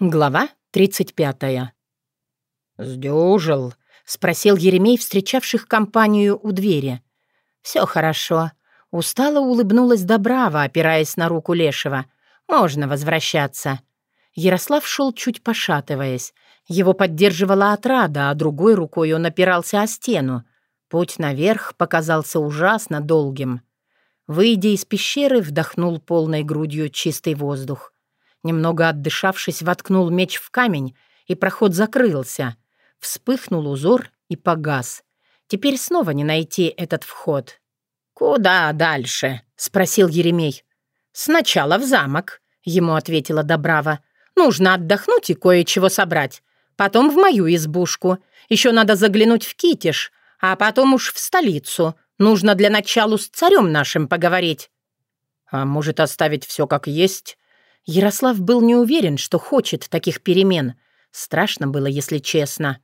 Глава 35. «Сдюжил?» — спросил Еремей, встречавших компанию у двери. «Все хорошо». Устало улыбнулась Добрава, опираясь на руку Лешего. «Можно возвращаться». Ярослав шел чуть пошатываясь. Его поддерживала отрада, а другой рукой он опирался о стену. Путь наверх показался ужасно долгим. Выйдя из пещеры, вдохнул полной грудью чистый воздух. Немного отдышавшись, воткнул меч в камень, и проход закрылся. Вспыхнул узор и погас. Теперь снова не найти этот вход. «Куда дальше?» — спросил Еремей. «Сначала в замок», — ему ответила Добрава. «Нужно отдохнуть и кое-чего собрать. Потом в мою избушку. Еще надо заглянуть в Китиш, а потом уж в столицу. Нужно для начала с царем нашим поговорить». «А может, оставить все как есть?» Ярослав был не уверен, что хочет таких перемен. Страшно было, если честно.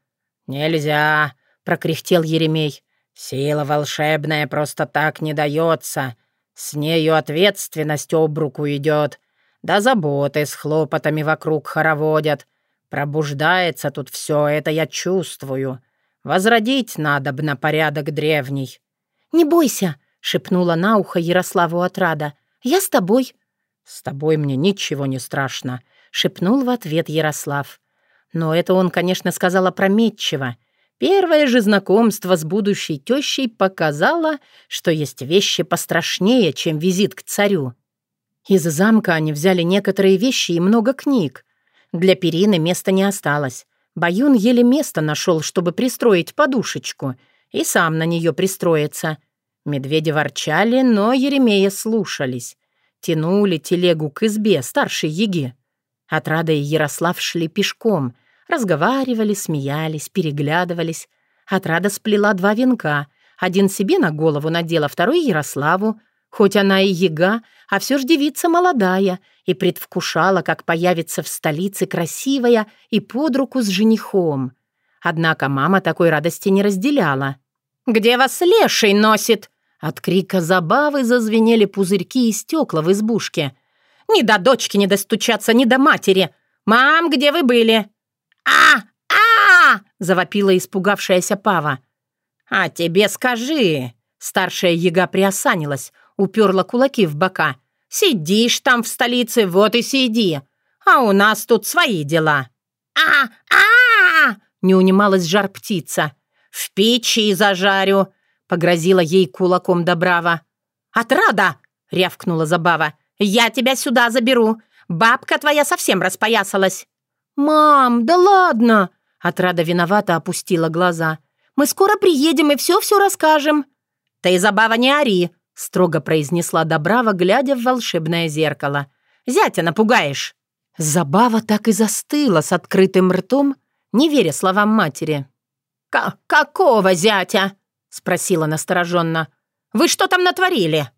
«Нельзя!» — прокряхтел Еремей. «Сила волшебная просто так не дается. С нею ответственность об руку идет. Да заботы с хлопотами вокруг хороводят. Пробуждается тут все, это я чувствую. Возродить надо б на порядок древний». «Не бойся!» — шепнула на ухо Ярославу отрада. «Я с тобой. «С тобой мне ничего не страшно», — шепнул в ответ Ярослав. Но это он, конечно, сказал опрометчиво. Первое же знакомство с будущей тещей показало, что есть вещи пострашнее, чем визит к царю. Из замка они взяли некоторые вещи и много книг. Для перины места не осталось. Баюн еле место нашел, чтобы пристроить подушечку, и сам на нее пристроиться. Медведи ворчали, но Еремея слушались тянули телегу к избе старшей еги. Отрада и Ярослав шли пешком, разговаривали, смеялись, переглядывались. Отрада сплела два венка, один себе на голову надела, второй Ярославу, хоть она и яга, а все ж девица молодая, и предвкушала, как появится в столице красивая и под руку с женихом. Однако мама такой радости не разделяла. «Где вас леший носит?» От крика забавы зазвенели пузырьки и стекла в избушке. «Ни до дочки не достучаться, ни до матери! Мам, где вы были?» «А! а завопила испугавшаяся Пава. «А тебе скажи!» Старшая яга приосанилась, уперла кулаки в бока. «Сидишь там в столице, вот и сиди! А у нас тут свои дела!» «А! а не унималась жар птица. «В печи зажарю!» Погрозила ей кулаком Добрава. «Отрада!» — рявкнула Забава. «Я тебя сюда заберу. Бабка твоя совсем распоясалась». «Мам, да ладно!» Отрада виновато опустила глаза. «Мы скоро приедем и все-все расскажем». «Ты, Забава, не ори!» — строго произнесла Добрава, глядя в волшебное зеркало. «Зятя напугаешь!» Забава так и застыла с открытым ртом, не веря словам матери. «Какого зятя?» — спросила настороженно. «Вы что там натворили?»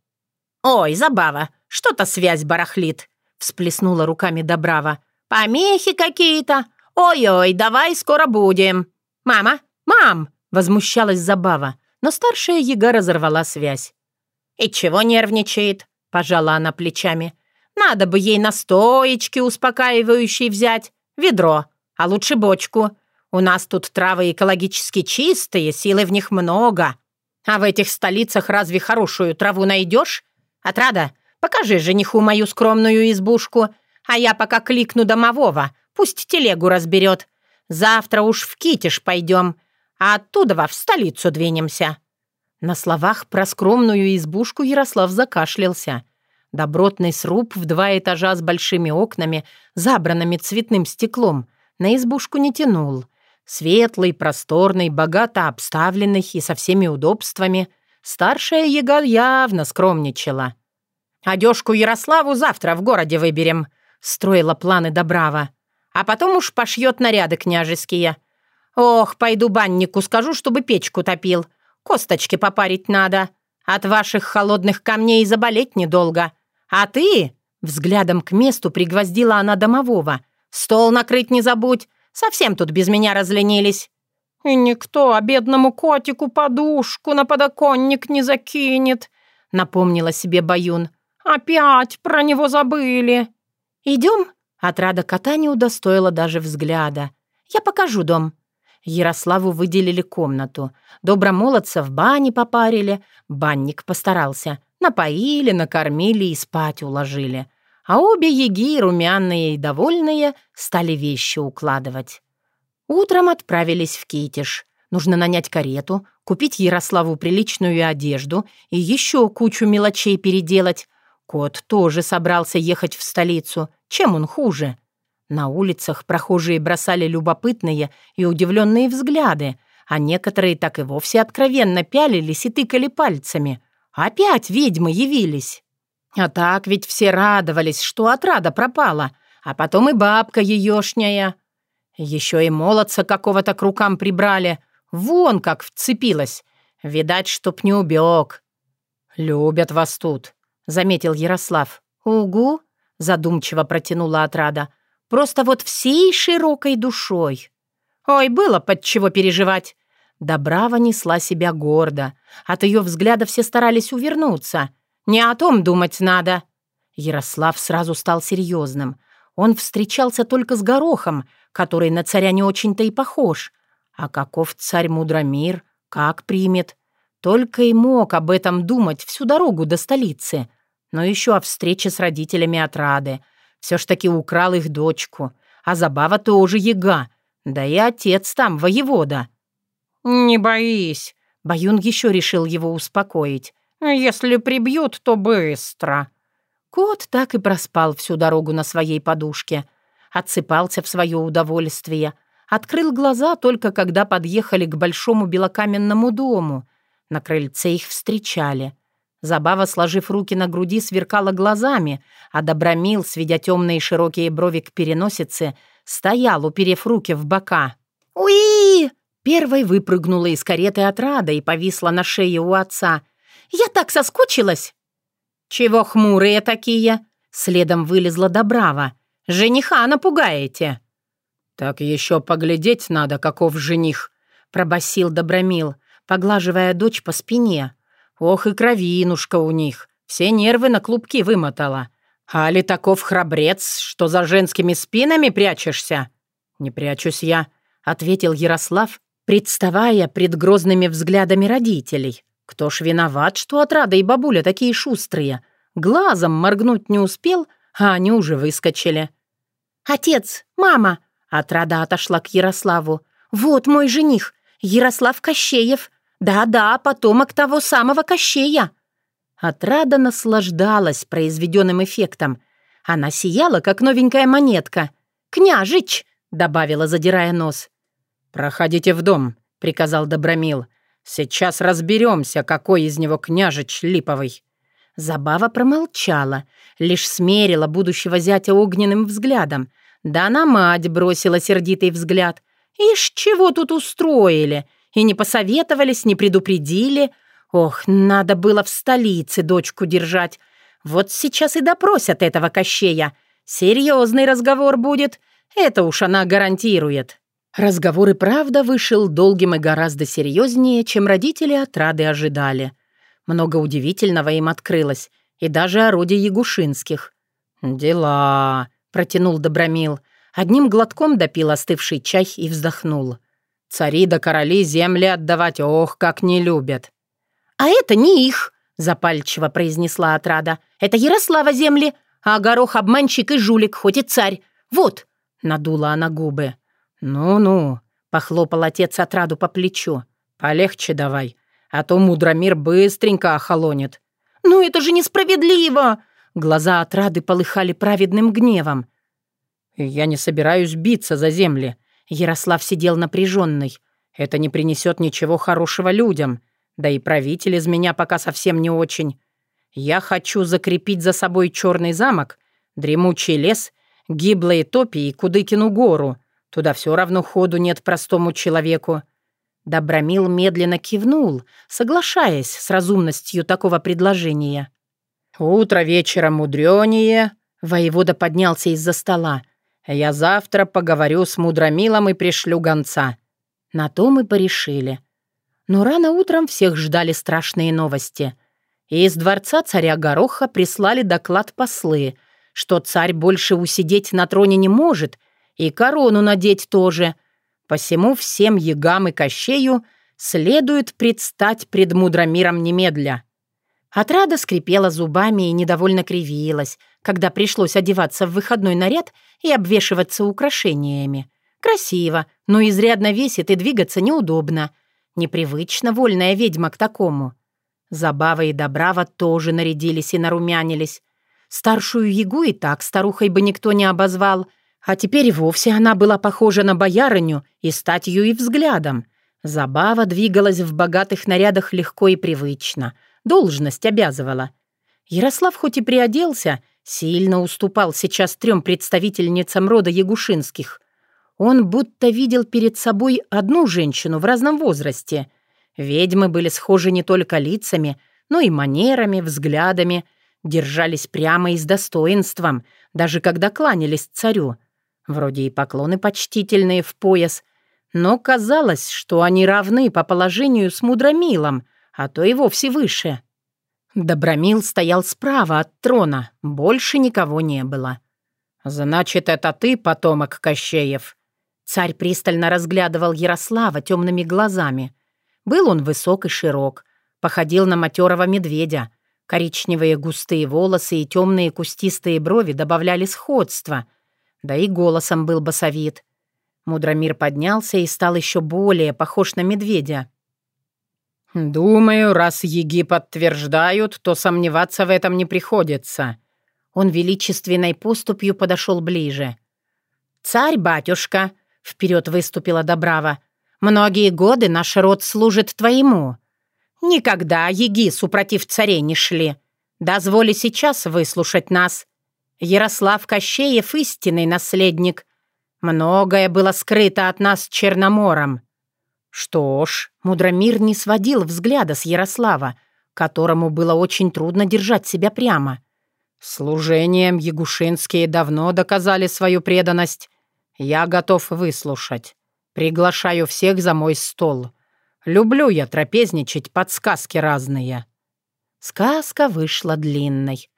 «Ой, забава, что-то связь барахлит», — всплеснула руками Добрава. «Помехи какие-то. Ой-ой, давай скоро будем». «Мама, мам!» — возмущалась Забава, но старшая яга разорвала связь. «И чего нервничает?» — пожала она плечами. «Надо бы ей настоечки успокаивающие взять, ведро, а лучше бочку. У нас тут травы экологически чистые, силы в них много. А в этих столицах разве хорошую траву найдешь? Отрада, покажи жениху мою скромную избушку, а я пока кликну домового, пусть телегу разберет. Завтра уж в Китиш пойдем, а оттуда во в столицу двинемся». На словах про скромную избушку Ярослав закашлялся. Добротный сруб в два этажа с большими окнами, забранными цветным стеклом, на избушку не тянул. Светлый, просторный, богато обставленный и со всеми удобствами. Старшая яга явно скромничала. «Одежку Ярославу завтра в городе выберем», — строила планы Добрава. «А потом уж пошьет наряды княжеские. Ох, пойду баннику скажу, чтобы печку топил. Косточки попарить надо. От ваших холодных камней заболеть недолго. А ты...» Взглядом к месту пригвоздила она домового. «Стол накрыть не забудь, Совсем тут без меня разленились. И никто, а бедному котику подушку на подоконник не закинет, напомнила себе Баюн. Опять про него забыли. Идем? Отрада кота не удостоила даже взгляда. «Я покажу дом». Ярославу выделили комнату. Добромолодца в бане попарили. Банник постарался. Напоили, накормили и спать уложили. А обе еги, румяные и довольные, стали вещи укладывать. Утром отправились в Китиш. Нужно нанять карету, купить Ярославу приличную одежду и еще кучу мелочей переделать. Кот тоже собрался ехать в столицу. Чем он хуже? На улицах прохожие бросали любопытные и удивленные взгляды, а некоторые так и вовсе откровенно пялились и тыкали пальцами. Опять ведьмы явились. А так ведь все радовались, что отрада пропала, а потом и бабка еешняя. Еще и молодца какого-то к рукам прибрали. Вон как вцепилась. Видать, чтоб не убег. «Любят вас тут», — заметил Ярослав. «Угу», — задумчиво протянула отрада. Просто вот всей широкой душой. Ой, было под чего переживать. Добрава несла себя гордо. От ее взгляда все старались увернуться. Не о том думать надо. Ярослав сразу стал серьезным. Он встречался только с Горохом, который на царя не очень-то и похож. А каков царь Мудромир, как примет? Только и мог об этом думать всю дорогу до столицы. Но еще о встрече с родителями отрады — все ж таки украл их дочку, а Забава тоже яга, да и отец там воевода. «Не боись», — Баюн еще решил его успокоить. «Если прибьют, то быстро». Кот так и проспал всю дорогу на своей подушке. Отсыпался в свое удовольствие. Открыл глаза только когда подъехали к большому белокаменному дому. На крыльце их встречали. Забава, сложив руки на груди, сверкала глазами, а Добромил, сведя темные широкие брови к переносице, стоял, уперев руки в бока. «Уи!» Первой выпрыгнула из кареты от Рада и повисла на шее у отца. «Я так соскучилась!» «Чего хмурые такие?» Следом вылезла Добрава. «Жениха напугаете!» «Так еще поглядеть надо, каков жених!» пробасил Добромил, поглаживая дочь по спине. Ох и кровинушка у них, все нервы на клубки вымотала. Али таков храбрец, что за женскими спинами прячешься?» «Не прячусь я», — ответил Ярослав, представая пред грозными взглядами родителей. «Кто ж виноват, что отрада и бабуля такие шустрые? Глазом моргнуть не успел, а они уже выскочили». «Отец! Мама!» — отрада отошла к Ярославу. «Вот мой жених, Ярослав Кощеев. Да-да, потомок того самого Кощея». Отрада наслаждалась произведенным эффектом. Она сияла, как новенькая монетка. «Княжич!» — добавила, задирая нос. «Проходите в дом», — приказал Добромил. «Сейчас разберемся, какой из него княжич липовый». Забава промолчала, лишь смерила будущего зятя огненным взглядом. Да на мать бросила сердитый взгляд. «Ишь, чего тут устроили? И не посоветовались, не предупредили. Ох, надо было в столице дочку держать. Вот сейчас и допросят этого Кощея. Серьезный разговор будет. Это уж она гарантирует. Разговор и правда вышел долгим и гораздо серьезнее, чем родители отрады ожидали. Много удивительного им открылось, и даже орудий Ягушинских. «Дела», — протянул Добромил. Одним глотком допил остывший чай и вздохнул. Цари да короли земли отдавать, ох, как не любят». «А это не их», — запальчиво произнесла отрада. «Это Ярослава земли, а горох обманщик и жулик, хоть и царь. Вот», — надула она губы. «Ну-ну», — похлопал отец отраду по плечу. «Полегче давай, а то мудромир быстренько охолонет». «Ну это же несправедливо!» Глаза отрады полыхали праведным гневом. «Я не собираюсь биться за земли», Ярослав сидел напряженный. «Это не принесет ничего хорошего людям. Да и правитель из меня пока совсем не очень. Я хочу закрепить за собой черный замок, дремучий лес, гиблые топи и Кудыкину гору. Туда все равно ходу нет простому человеку». Добромил медленно кивнул, соглашаясь с разумностью такого предложения. «Утро вечера мудрёнее», — воевода поднялся из-за стола. Я завтра поговорю с Мудромилом и пришлю гонца». На то мы порешили. Но рано утром всех ждали страшные новости. И из дворца царя Гороха прислали доклад послы, что царь больше усидеть на троне не может, и корону надеть тоже. Посему всем ягам и кощею следует предстать пред мудромиром немедля». Отрада скрипела зубами и недовольно кривилась, когда пришлось одеваться в выходной наряд и обвешиваться украшениями. Красиво, но изрядно весит и двигаться неудобно. Непривычно вольная ведьма к такому. Забава и Добрава тоже нарядились и нарумянились. Старшую Ягу и так старухой бы никто не обозвал, а теперь вовсе она была похожа на боярыню и статью и взглядом. Забава двигалась в богатых нарядах легко и привычно. Должность обязывала. Ярослав хоть и приоделся, сильно уступал сейчас трем представительницам рода Ягушинских. Он будто видел перед собой одну женщину в разном возрасте. Ведьмы были схожи не только лицами, но и манерами, взглядами, держались прямо и с достоинством, даже когда кланялись царю. Вроде и поклоны почтительные в пояс, но казалось, что они равны по положению с Мудромилом, а то и вовсе выше. Добромил стоял справа от трона, больше никого не было. «Значит, это ты, потомок Кощеев?» Царь пристально разглядывал Ярослава темными глазами. Был он высок и широк, походил на матерого медведя. Коричневые густые волосы и темные кустистые брови добавляли сходства. Да и голосом был басовит. Мудромир поднялся и стал еще более похож на медведя. «Думаю, раз еги подтверждают, то сомневаться в этом не приходится». Он величественной поступью подошел ближе. «Царь-батюшка!» — вперед выступила Добрава. «Многие годы наш род служит твоему. Никогда еги супротив царей не шли. Дозволи сейчас выслушать нас. Ярослав Кощеев — истинный наследник. Многое было скрыто от нас Черномором». Что ж, Мудромир не сводил взгляда с Ярослава, которому было очень трудно держать себя прямо. «Служением Ягушинские давно доказали свою преданность. Я готов выслушать. Приглашаю всех за мой стол. Люблю я трапезничать под сказки разные». Сказка вышла длинной.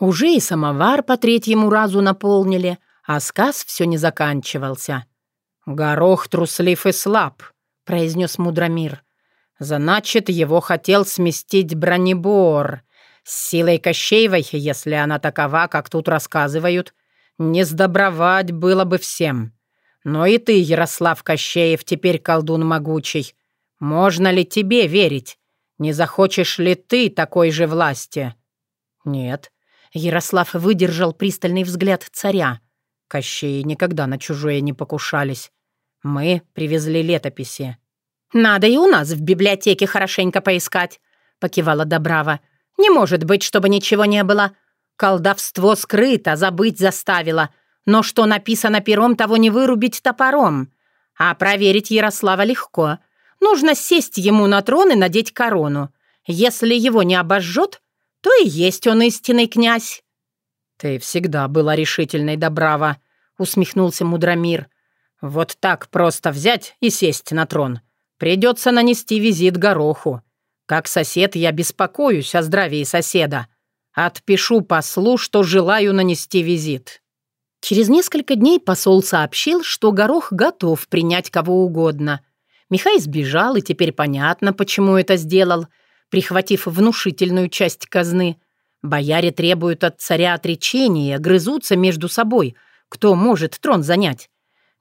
Уже и самовар по третьему разу наполнили, а сказ все не заканчивался. «Горох труслив и слаб», — произнес Мудромир. «Значит, его хотел сместить бронебор. С силой Кощеевой, если она такова, как тут рассказывают, не сдобровать было бы всем. Но и ты, Ярослав Кощеев, теперь колдун могучий. Можно ли тебе верить? Не захочешь ли ты такой же власти?» «Нет». Ярослав выдержал пристальный взгляд царя. Кощеи никогда на чужое не покушались. Мы привезли летописи. «Надо и у нас в библиотеке хорошенько поискать», — покивала Добрава. «Не может быть, чтобы ничего не было. Колдовство скрыто, забыть заставило. Но что написано пером, того не вырубить топором. А проверить Ярослава легко. Нужно сесть ему на трон и надеть корону. Если его не обожжет, то и есть он истинный князь». «Ты всегда была решительной, Добрава», — усмехнулся Мудромир. «Вот так просто взять и сесть на трон. Придется нанести визит Гороху. Как сосед я беспокоюсь о здравии соседа. Отпишу послу, что желаю нанести визит». Через несколько дней посол сообщил, что Горох готов принять кого угодно. Михай сбежал, и теперь понятно, почему это сделал, прихватив внушительную часть казны. Бояре требуют от царя отречения, грызутся между собой, кто может трон занять.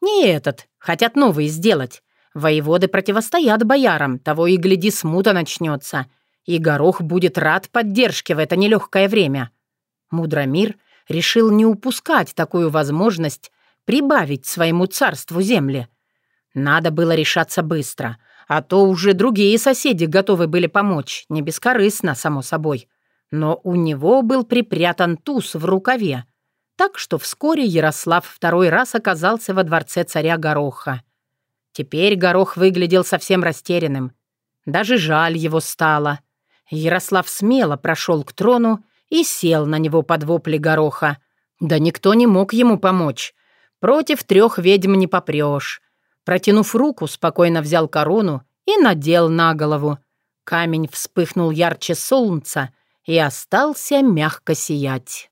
Не этот, хотят новый сделать. Воеводы противостоят боярам, того и гляди, смута начнется. И Горох будет рад поддержке в это нелегкое время. Мудромир решил не упускать такую возможность прибавить своему царству земли. Надо было решаться быстро, а то уже другие соседи готовы были помочь, не бескорыстно, само собой. Но у него был припрятан туз в рукаве, так что вскоре Ярослав второй раз оказался во дворце царя Гороха. Теперь Горох выглядел совсем растерянным. Даже жаль его стало. Ярослав смело прошел к трону и сел на него под вопли Гороха. Да никто не мог ему помочь. Против трех ведьм не попрешь. Протянув руку, спокойно взял корону и надел на голову. Камень вспыхнул ярче солнца и остался мягко сиять.